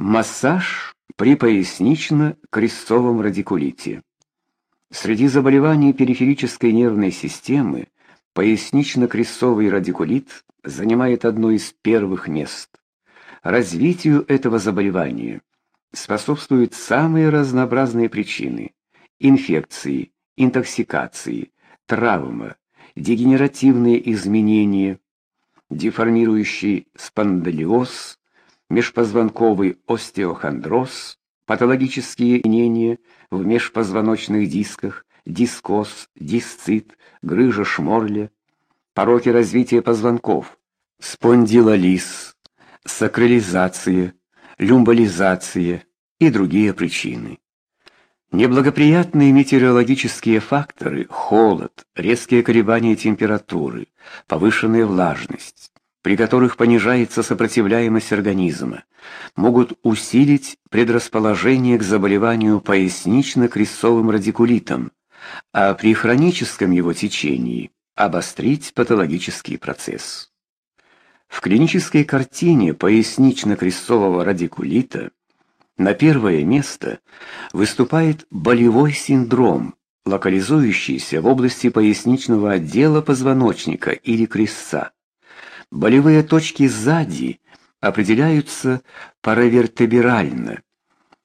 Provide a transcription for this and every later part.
Массаж при пояснично-крестцовом радикулите. Среди заболеваний периферической нервной системы пояснично-крестцовый радикулит занимает одно из первых мест. Развитию этого заболевания способствуют самые разнообразные причины: инфекции, интоксикации, травма, дегенеративные изменения, деформирующий спондилоз, межпозвонковый остеохондроз, патологические изменения в межпозвоночных дисках, дискоз, дисцит, грыжа Шморля, пороки развития позвонков, спондилолиз, сакрализация, люмбализация и другие причины. Неблагоприятные метеорологические факторы: холод, резкие колебания температуры, повышенная влажность, при которых понижается сопротивляемость организма, могут усилить предрасположение к заболеванию пояснично-крестцовым радикулитом, а при хроническом его течении обострить патологический процесс. В клинической картине пояснично-крестцового радикулита на первое место выступает болевой синдром, локализующийся в области поясничного отдела позвоночника или крестца. Болевые точки сзади определяются паравертебрально,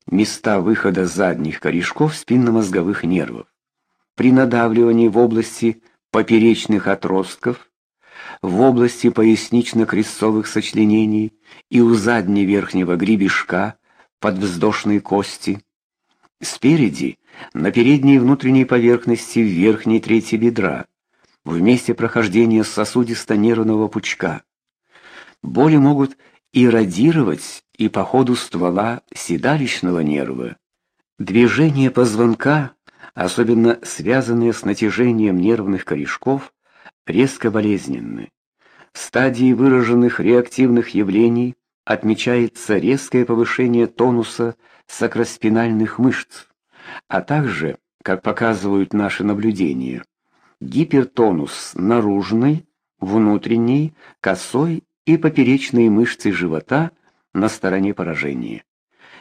места выхода задних корешков спинномозговых нервов. При надавливании в области поперечных отростков, в области пояснично-крестцовых сочленений и у задне-верхнего гребешка подвздошной кости. Спереди, на передней внутренней поверхности верхней трети бедра, в месте прохождения сосудисто-нервного пучка. Боли могут иррадировать и по ходу ствола седалищного нерва. Движение позвонка, особенно связанные с натяжением нервных корешков, резко болезненны. В стадии выраженных реактивных явлений отмечается резкое повышение тонуса сакроспинальных мышц, а также, как показывают наши наблюдения, гипертонус наружной, внутренней, косой и поперечной мышцы живота на стороне поражения.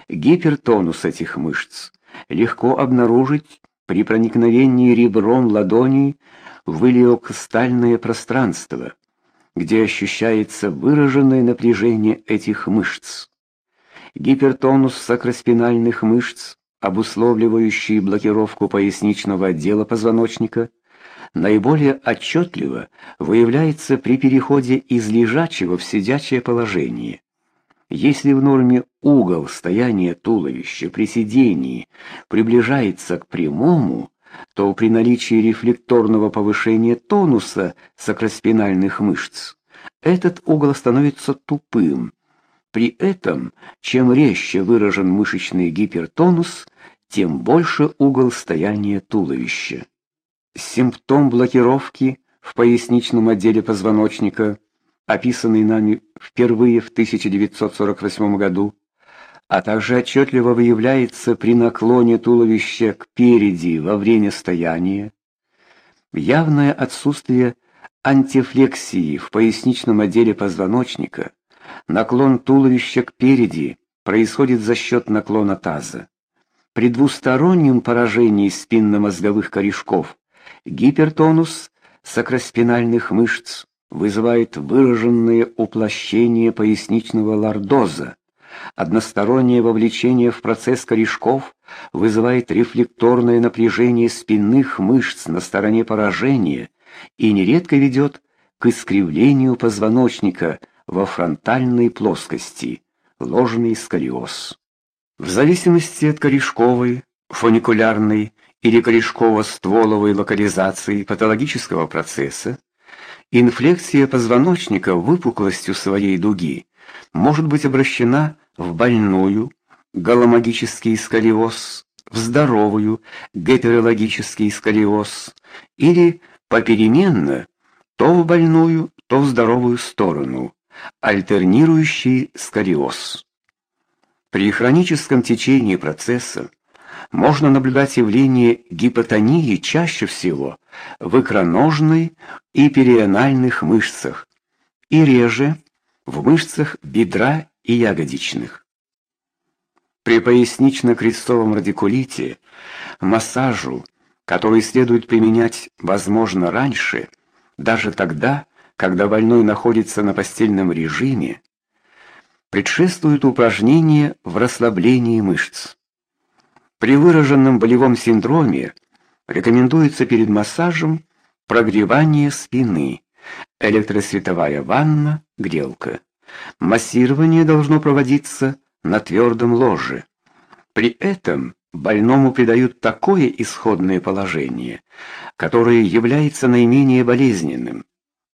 Гипертонус этих мышц легко обнаружить при проникновении ребром ладони в илиокостальное пространство, где ощущается выраженное напряжение этих мышц. Гипертонус сакроспинальных мышц, обусловливающий блокировку поясничного отдела позвоночника, наиболее отчетливо выявляется при переходе из лежачего в сидячее положение. Если в норме угол стояния туловища при сидении приближается к прямому, то при наличии рефлекторного повышения тонуса сакроспинальных мышц этот угол становится тупым. При этом, чем резче выражен мышечный гипертонус, тем больше угол стояния туловища. Симптом блокировки в поясничном отделе позвоночника, описанный нами впервые в 1948 году, а также отчетливо выявляется при наклоне туловища к переди во время стояния. Явное отсутствие антифлексии в поясничном отделе позвоночника, наклон туловища к переди происходит за счет наклона таза. При двустороннем поражении спинномозговых корешков гипертонус сакроспинальных мышц вызывает выраженное уплощение поясничного лордоза, Одностороннее вовлечение в процесс корешков вызывает рефлекторное напряжение спинных мышц на стороне поражения и нередко ведет к искривлению позвоночника во фронтальной плоскости, ложный сколиоз. В зависимости от корешковой, фуникулярной или корешково-стволовой локализации патологического процесса, инфлекция позвоночника выпуклостью своей дуги может быть обращена в больную галомагический сколиоз, в здоровую гетерологический сколиоз или попеременно то в больную, то в здоровую сторону, альтернирующий сколиоз. При хроническом течении процесса можно наблюдать явление гипотонии чаще всего в икроножной и перианальных мышцах и реже в мышцах бедра и ягодичных. При пояснично-крестовом радикулите массажу, который следует применять, возможно, раньше, даже тогда, когда больной находится на постельном режиме, предшествует упражнение в расслаблении мышц. При выраженном болевом синдроме рекомендуется перед массажем прогревание спины, электросветовая ванна, грелка. Массирование должно проводиться на твердом ложе. При этом больному придают такое исходное положение, которое является наименее болезненным.